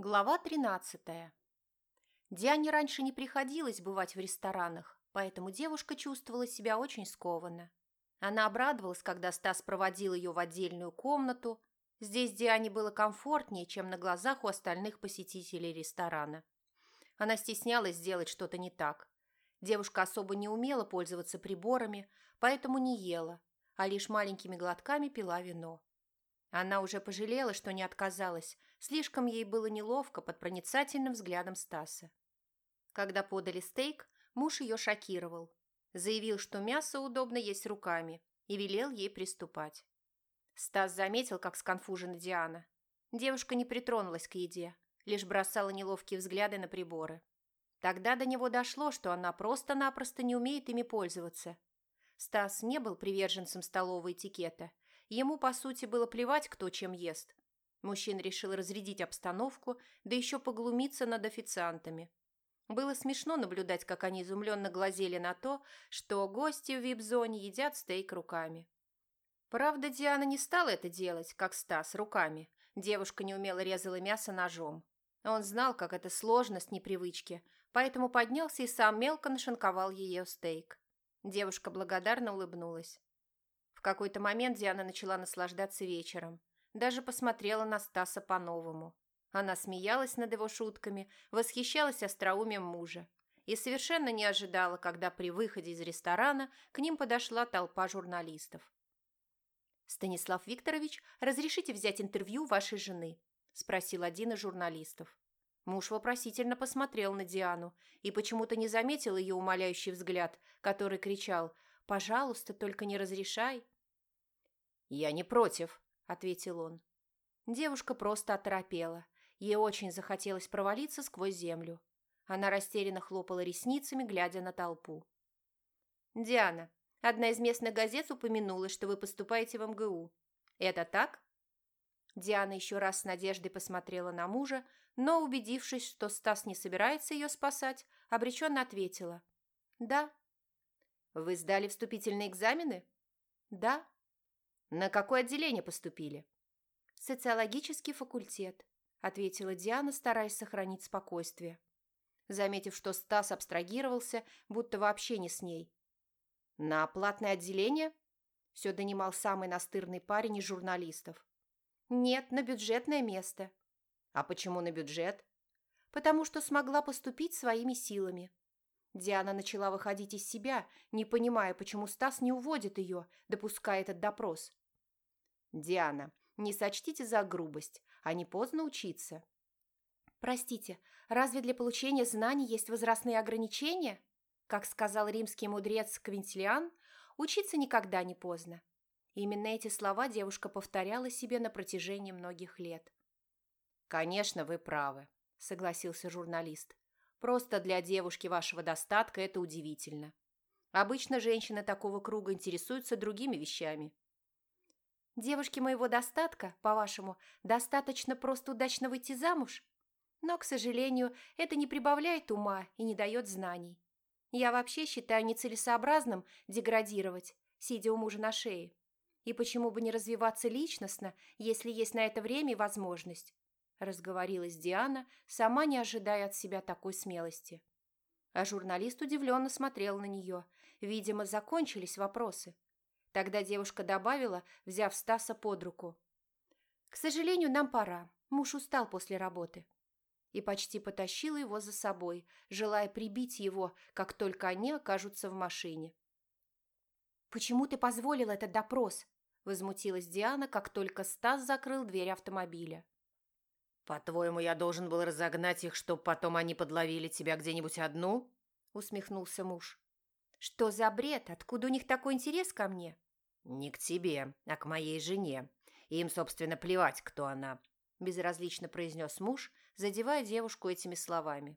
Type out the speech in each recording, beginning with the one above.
Глава 13. Диане раньше не приходилось бывать в ресторанах, поэтому девушка чувствовала себя очень скованно. Она обрадовалась, когда Стас проводил ее в отдельную комнату. Здесь Диане было комфортнее, чем на глазах у остальных посетителей ресторана. Она стеснялась сделать что-то не так. Девушка особо не умела пользоваться приборами, поэтому не ела, а лишь маленькими глотками пила вино. Она уже пожалела, что не отказалась, слишком ей было неловко под проницательным взглядом Стаса. Когда подали стейк, муж ее шокировал. Заявил, что мясо удобно есть руками, и велел ей приступать. Стас заметил, как сконфужена Диана. Девушка не притронулась к еде, лишь бросала неловкие взгляды на приборы. Тогда до него дошло, что она просто-напросто не умеет ими пользоваться. Стас не был приверженцем столового этикета – Ему, по сути, было плевать, кто чем ест. Мужчина решил разрядить обстановку, да еще поглумиться над официантами. Было смешно наблюдать, как они изумленно глазели на то, что гости в вип-зоне едят стейк руками. Правда, Диана не стала это делать, как Стас, руками. Девушка неумело резала мясо ножом. Он знал, как это сложно с непривычки, поэтому поднялся и сам мелко нашинковал ее стейк. Девушка благодарно улыбнулась. В какой-то момент Диана начала наслаждаться вечером. Даже посмотрела на Стаса по-новому. Она смеялась над его шутками, восхищалась остроумием мужа. И совершенно не ожидала, когда при выходе из ресторана к ним подошла толпа журналистов. «Станислав Викторович, разрешите взять интервью вашей жены?» – спросил один из журналистов. Муж вопросительно посмотрел на Диану и почему-то не заметил ее умоляющий взгляд, который кричал «Пожалуйста, только не разрешай». «Я не против», — ответил он. Девушка просто оторопела. Ей очень захотелось провалиться сквозь землю. Она растерянно хлопала ресницами, глядя на толпу. «Диана, одна из местных газет упомянула, что вы поступаете в МГУ. Это так?» Диана еще раз с надеждой посмотрела на мужа, но, убедившись, что Стас не собирается ее спасать, обреченно ответила. «Да». «Вы сдали вступительные экзамены?» «Да». «На какое отделение поступили?» «Социологический факультет», – ответила Диана, стараясь сохранить спокойствие. Заметив, что Стас абстрагировался, будто вообще не с ней. «На платное отделение?» – все донимал самый настырный парень из журналистов. «Нет, на бюджетное место». «А почему на бюджет?» «Потому что смогла поступить своими силами», Диана начала выходить из себя, не понимая, почему Стас не уводит ее, допуская этот допрос. «Диана, не сочтите за грубость, а не поздно учиться». «Простите, разве для получения знаний есть возрастные ограничения?» Как сказал римский мудрец Квинтилиан, учиться никогда не поздно. Именно эти слова девушка повторяла себе на протяжении многих лет. «Конечно, вы правы», – согласился журналист. Просто для девушки вашего достатка это удивительно. Обычно женщины такого круга интересуются другими вещами. Девушке моего достатка, по-вашему, достаточно просто удачно выйти замуж? Но, к сожалению, это не прибавляет ума и не дает знаний. Я вообще считаю нецелесообразным деградировать, сидя у мужа на шее. И почему бы не развиваться личностно, если есть на это время и возможность? разговорилась Диана, сама не ожидая от себя такой смелости. А журналист удивленно смотрел на нее. Видимо, закончились вопросы. Тогда девушка добавила, взяв Стаса под руку. «К сожалению, нам пора. Муж устал после работы». И почти потащила его за собой, желая прибить его, как только они окажутся в машине. «Почему ты позволил этот допрос?» – возмутилась Диана, как только Стас закрыл дверь автомобиля. «По-твоему, я должен был разогнать их, чтобы потом они подловили тебя где-нибудь одну?» – усмехнулся муж. «Что за бред? Откуда у них такой интерес ко мне?» «Не к тебе, а к моей жене. Им, собственно, плевать, кто она», – безразлично произнес муж, задевая девушку этими словами.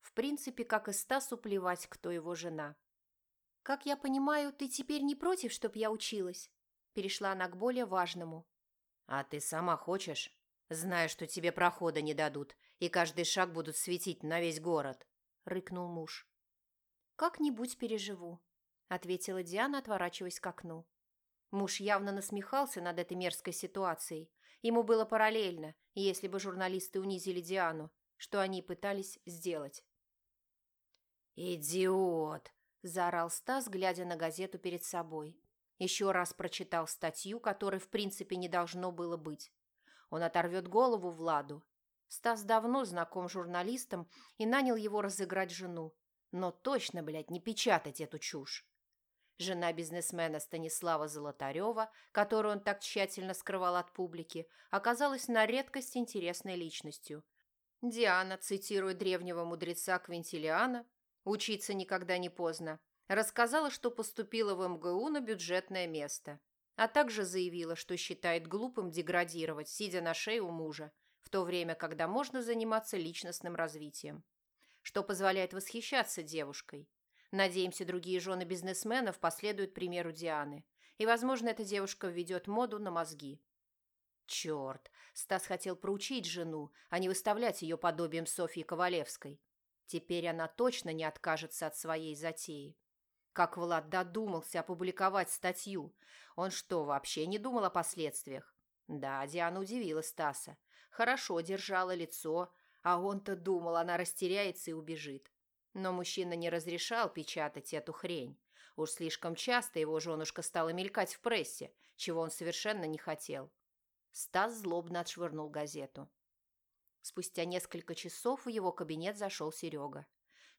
В принципе, как и Стасу плевать, кто его жена. «Как я понимаю, ты теперь не против, чтоб я училась?» Перешла она к более важному. «А ты сама хочешь?» зная, что тебе прохода не дадут, и каждый шаг будут светить на весь город», — рыкнул муж. «Как-нибудь переживу», — ответила Диана, отворачиваясь к окну. Муж явно насмехался над этой мерзкой ситуацией. ему было параллельно, если бы журналисты унизили Диану, что они пытались сделать. «Идиот!» – заорал Стас, глядя на газету перед собой. Еще раз прочитал статью, которой в принципе не должно было быть. Он оторвет голову Владу. Стас давно знаком с журналистом и нанял его разыграть жену. Но точно, блядь, не печатать эту чушь. Жена бизнесмена Станислава Золотарева, которую он так тщательно скрывал от публики, оказалась на редкость интересной личностью. Диана, цитируя древнего мудреца Квинтилиана, «Учиться никогда не поздно», рассказала, что поступила в МГУ на бюджетное место, а также заявила, что считает глупым деградировать, сидя на шее у мужа, в то время, когда можно заниматься личностным развитием, что позволяет восхищаться девушкой, Надеемся, другие жены бизнесменов последуют примеру Дианы. И, возможно, эта девушка введет моду на мозги. Черт, Стас хотел проучить жену, а не выставлять ее подобием Софьи Ковалевской. Теперь она точно не откажется от своей затеи. Как Влад додумался опубликовать статью. Он что, вообще не думал о последствиях? Да, Диана удивила Стаса. Хорошо держала лицо, а он-то думал, она растеряется и убежит. Но мужчина не разрешал печатать эту хрень. Уж слишком часто его женушка стала мелькать в прессе, чего он совершенно не хотел. Стас злобно отшвырнул газету. Спустя несколько часов в его кабинет зашел Серега.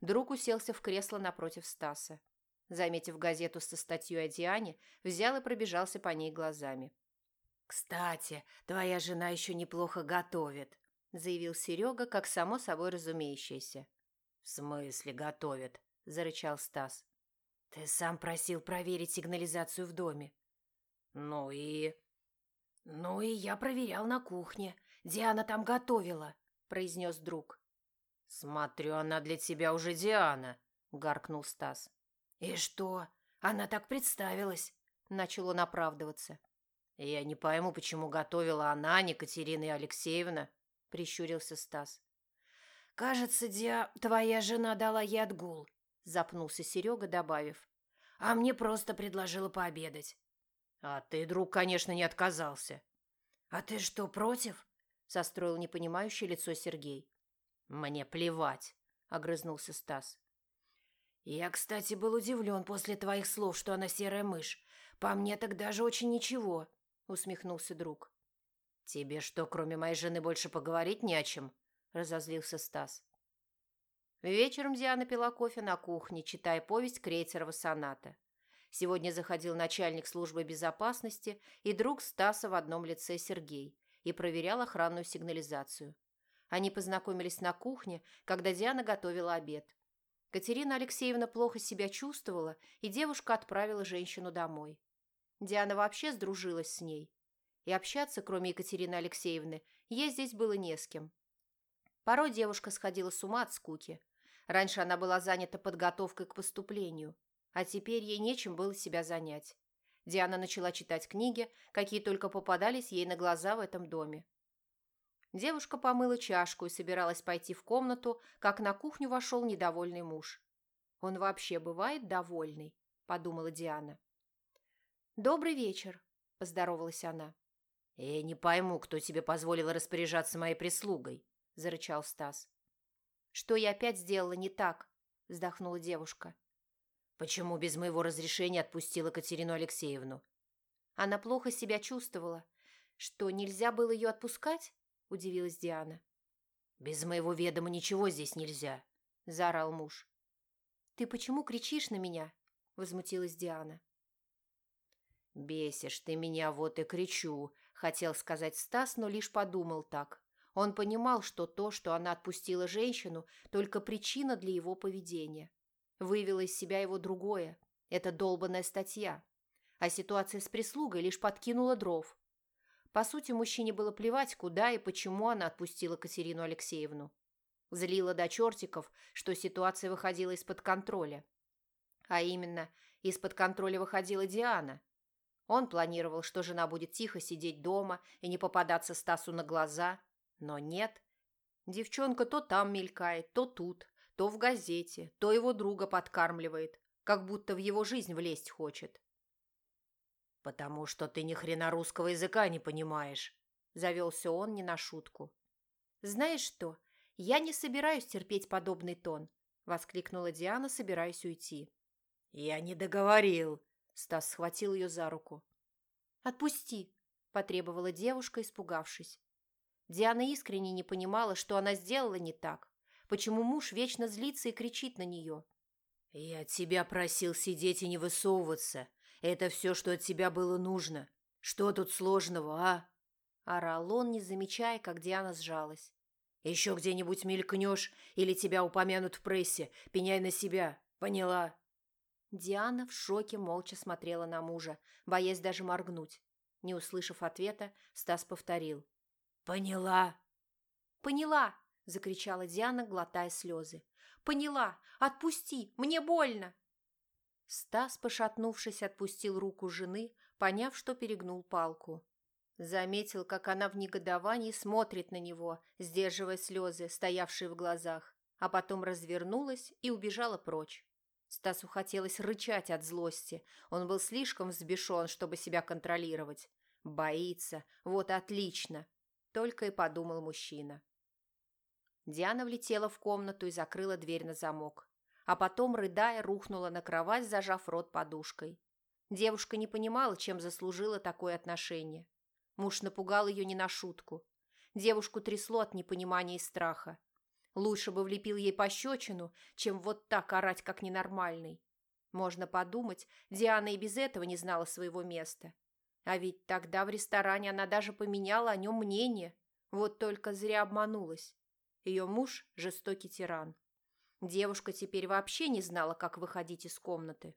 Друг уселся в кресло напротив Стаса. Заметив газету со статьей о Диане, взял и пробежался по ней глазами. «Кстати, твоя жена еще неплохо готовит», – заявил Серега, как само собой разумеющееся. «В смысле готовят?» – зарычал Стас. «Ты сам просил проверить сигнализацию в доме». «Ну и...» «Ну и я проверял на кухне. Диана там готовила», – произнес друг. «Смотрю, она для тебя уже Диана», – гаркнул Стас. «И что? Она так представилась», – начал он оправдываться. «Я не пойму, почему готовила она, не Катерина Алексеевна», – прищурился Стас. «Кажется, Диа, твоя жена дала ей отгул», – запнулся Серега, добавив. «А мне просто предложила пообедать». «А ты, друг, конечно, не отказался». «А ты что, против?» – состроил непонимающее лицо Сергей. «Мне плевать», – огрызнулся Стас. «Я, кстати, был удивлен после твоих слов, что она серая мышь. По мне так даже очень ничего», – усмехнулся друг. «Тебе что, кроме моей жены, больше поговорить не о чем?» – разозлился Стас. Вечером Диана пила кофе на кухне, читая повесть Крейцерова соната. Сегодня заходил начальник службы безопасности и друг Стаса в одном лице Сергей и проверял охранную сигнализацию. Они познакомились на кухне, когда Диана готовила обед. Катерина Алексеевна плохо себя чувствовала, и девушка отправила женщину домой. Диана вообще сдружилась с ней. И общаться, кроме Екатерины Алексеевны, ей здесь было не с кем. Порой девушка сходила с ума от скуки. Раньше она была занята подготовкой к поступлению, а теперь ей нечем было себя занять. Диана начала читать книги, какие только попадались ей на глаза в этом доме. Девушка помыла чашку и собиралась пойти в комнату, как на кухню вошел недовольный муж. «Он вообще бывает довольный?» – подумала Диана. «Добрый вечер», – поздоровалась она. «Я не пойму, кто тебе позволил распоряжаться моей прислугой», – зарычал Стас. «Что я опять сделала не так?» – вздохнула девушка. «Почему без моего разрешения отпустила Катерину Алексеевну?» Она плохо себя чувствовала. Что, нельзя было ее отпускать? – удивилась Диана. «Без моего ведома ничего здесь нельзя», – заорал муж. «Ты почему кричишь на меня?» – возмутилась Диана. «Бесишь ты меня, вот и кричу», – хотел сказать Стас, но лишь подумал так. Он понимал, что то, что она отпустила женщину, только причина для его поведения. Вывела из себя его другое. Это долбанная статья. А ситуация с прислугой лишь подкинула дров. По сути, мужчине было плевать, куда и почему она отпустила Катерину Алексеевну. Злила до чертиков, что ситуация выходила из-под контроля. А именно, из-под контроля выходила Диана. Он планировал, что жена будет тихо сидеть дома и не попадаться Стасу на глаза, но нет. Девчонка то там мелькает, то тут, то в газете, то его друга подкармливает, как будто в его жизнь влезть хочет. «Потому что ты ни хрена русского языка не понимаешь», – Завелся он не на шутку. «Знаешь что, я не собираюсь терпеть подобный тон», воскликнула Диана, собираясь уйти. «Я не договорил», Стас схватил ее за руку. «Отпусти!» – потребовала девушка, испугавшись. Диана искренне не понимала, что она сделала не так. Почему муж вечно злится и кричит на нее? «Я тебя просил сидеть и не высовываться. Это все, что от тебя было нужно. Что тут сложного, а?» Орал он, не замечая, как Диана сжалась. «Еще где-нибудь мелькнешь или тебя упомянут в прессе, пеняй на себя. Поняла?» Диана в шоке молча смотрела на мужа, боясь даже моргнуть. Не услышав ответа, Стас повторил. «Поняла!» «Поняла!» – закричала Диана, глотая слезы. «Поняла! Отпусти! Мне больно!» Стас, пошатнувшись, отпустил руку жены, поняв, что перегнул палку. Заметил, как она в негодовании смотрит на него, сдерживая слезы, стоявшие в глазах, а потом развернулась и убежала прочь. Стасу хотелось рычать от злости. Он был слишком взбешен, чтобы себя контролировать. Боится. Вот отлично. Только и подумал мужчина. Диана влетела в комнату и закрыла дверь на замок. А потом, рыдая, рухнула на кровать, зажав рот подушкой. Девушка не понимала, чем заслужила такое отношение. Муж напугал ее не на шутку. Девушку трясло от непонимания и страха. Лучше бы влепил ей пощечину, чем вот так орать, как ненормальный. Можно подумать, Диана и без этого не знала своего места. А ведь тогда в ресторане она даже поменяла о нем мнение. Вот только зря обманулась. Ее муж – жестокий тиран. Девушка теперь вообще не знала, как выходить из комнаты.